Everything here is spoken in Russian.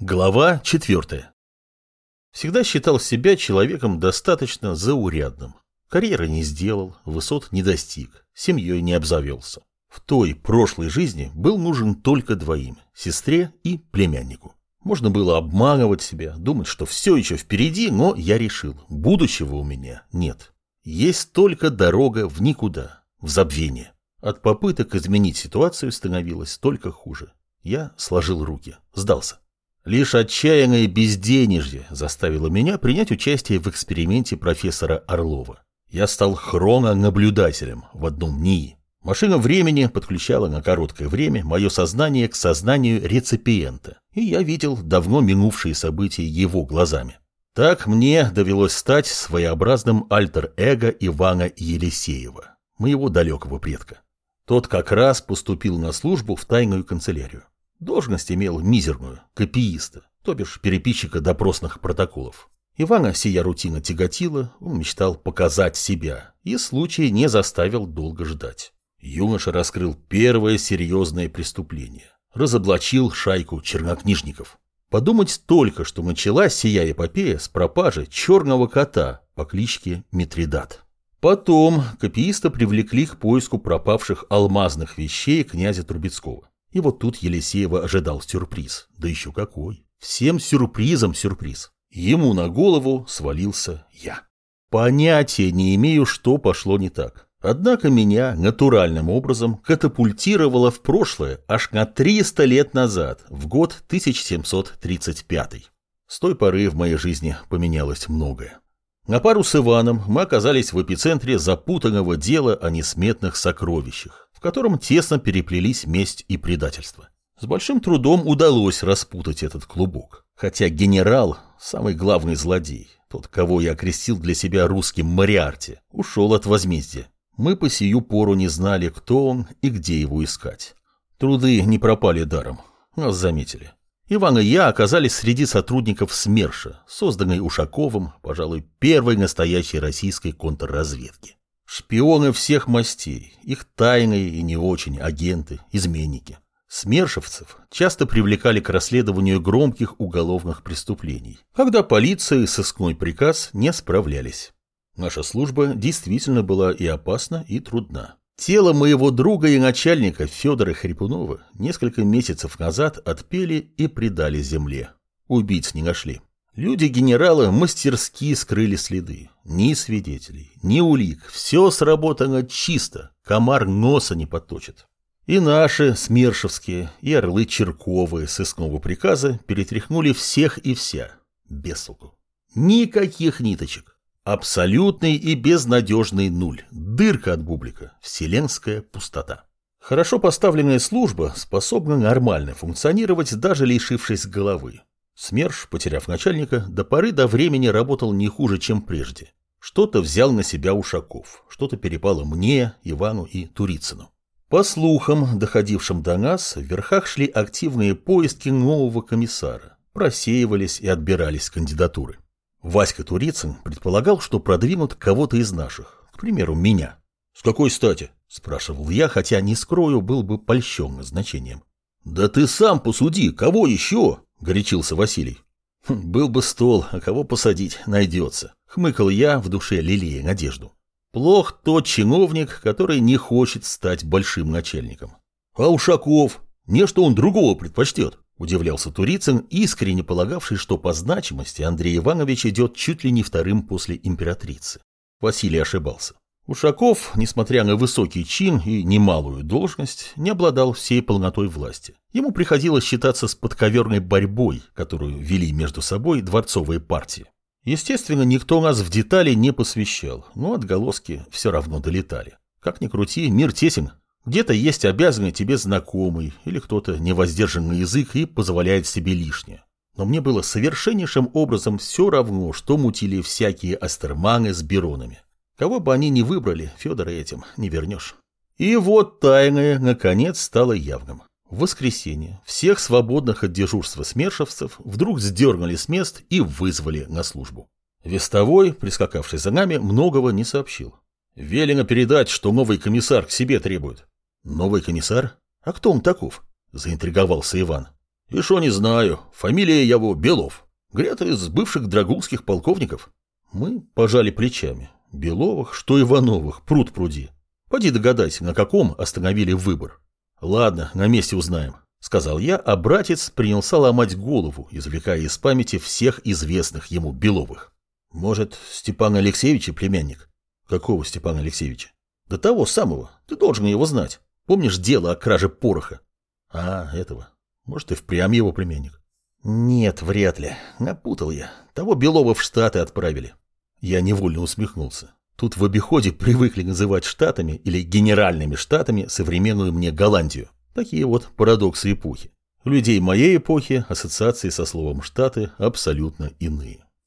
Глава четвертая. Всегда считал себя человеком достаточно заурядным. Карьеры не сделал, высот не достиг, семьей не обзавелся. В той прошлой жизни был нужен только двоим – сестре и племяннику. Можно было обманывать себя, думать, что все еще впереди, но я решил, будущего у меня нет. Есть только дорога в никуда, в забвение. От попыток изменить ситуацию становилось только хуже. Я сложил руки, сдался. Лишь отчаянное безденежье заставило меня принять участие в эксперименте профессора Орлова. Я стал хрононаблюдателем в одном НИИ. Машина времени подключала на короткое время мое сознание к сознанию реципиента, и я видел давно минувшие события его глазами. Так мне довелось стать своеобразным альтер-эго Ивана Елисеева, моего далекого предка. Тот как раз поступил на службу в тайную канцелярию. Должность имел мизерную, копииста, то бишь переписчика допросных протоколов. Ивана сия рутина тяготила, он мечтал показать себя, и случай не заставил долго ждать. Юноша раскрыл первое серьезное преступление. Разоблачил шайку чернокнижников. Подумать только, что началась сия эпопея с пропажи черного кота по кличке Митридат. Потом копииста привлекли к поиску пропавших алмазных вещей князя Трубецкого. И вот тут Елисеева ожидал сюрприз. Да еще какой. Всем сюрпризом сюрприз. Ему на голову свалился я. Понятия не имею, что пошло не так. Однако меня натуральным образом катапультировало в прошлое аж на 300 лет назад, в год 1735. С той поры в моей жизни поменялось многое. На пару с Иваном мы оказались в эпицентре запутанного дела о несметных сокровищах в котором тесно переплелись месть и предательство. С большим трудом удалось распутать этот клубок. Хотя генерал, самый главный злодей, тот, кого я окрестил для себя русским Мариарти, ушел от возмездия. Мы по сию пору не знали, кто он и где его искать. Труды не пропали даром. Нас заметили. Иван и я оказались среди сотрудников СМЕРШа, созданной Ушаковым, пожалуй, первой настоящей российской контрразведки. Шпионы всех мастей, их тайные и не очень агенты, изменники. Смершевцев часто привлекали к расследованию громких уголовных преступлений, когда полиция и сыскной приказ не справлялись. Наша служба действительно была и опасна, и трудна. Тело моего друга и начальника Федора Хрипунова несколько месяцев назад отпели и предали земле. Убийц не нашли. Люди генерала мастерски скрыли следы. Ни свидетелей, ни улик. Все сработано чисто. Комар носа не поточит. И наши, Смершевские, и орлы Черковые с искного приказа перетряхнули всех и вся. Без толку. Никаких ниточек. Абсолютный и безнадежный нуль. Дырка от бублика. Вселенская пустота. Хорошо поставленная служба способна нормально функционировать, даже лишившись головы. СМЕРШ, потеряв начальника, до поры до времени работал не хуже, чем прежде. Что-то взял на себя Ушаков, что-то перепало мне, Ивану и Турицыну. По слухам, доходившим до нас, в верхах шли активные поиски нового комиссара. Просеивались и отбирались кандидатуры. Васька Турицын предполагал, что продвинут кого-то из наших, к примеру, меня. «С какой стати?» – спрашивал я, хотя, не скрою, был бы польщен назначением. «Да ты сам посуди, кого еще?» — горячился Василий. «Хм, «Был бы стол, а кого посадить найдется», — хмыкал я в душе лелея надежду. «Плох тот чиновник, который не хочет стать большим начальником». «А Ушаков? Не что он другого предпочтет», — удивлялся Турицын, искренне полагавший, что по значимости Андрей Иванович идет чуть ли не вторым после императрицы. Василий ошибался. Ушаков, несмотря на высокий чин и немалую должность, не обладал всей полнотой власти. Ему приходилось считаться с подковерной борьбой, которую вели между собой дворцовые партии. Естественно, никто нас в детали не посвящал, но отголоски все равно долетали. Как ни крути, мир тесен. Где-то есть обязанный тебе знакомый или кто-то невоздержанный язык и позволяет себе лишнее. Но мне было совершеннейшим образом все равно, что мутили всякие астерманы с биронами. Кого бы они ни выбрали, Федора этим не вернешь. И вот тайное, наконец, стало явным. В воскресенье всех свободных от дежурства смершевцев вдруг сдернули с мест и вызвали на службу. Вестовой, прискакавший за нами, многого не сообщил. Велено передать, что новый комиссар к себе требует. Новый комиссар? А кто он таков? Заинтриговался Иван. И что не знаю, фамилия его Белов. Говорят, из бывших драгунских полковников. Мы пожали плечами. Беловых, что Ивановых, пруд пруди. Поди догадайся, на каком остановили выбор. Ладно, на месте узнаем, сказал я, а братец принялся ломать голову, извлекая из памяти всех известных ему Беловых. Может, Степан Алексеевич племянник? Какого Степана Алексеевича? Да того самого, ты должен его знать. Помнишь дело о краже пороха? А, этого. Может, и впрямь его племянник. Нет, вряд ли. Напутал я. Того Белова в Штаты отправили. Я невольно усмехнулся. Тут в обиходе привыкли называть штатами или генеральными штатами современную мне Голландию. Такие вот парадоксы эпохи. У людей моей эпохи ассоциации со словом «штаты» абсолютно иные.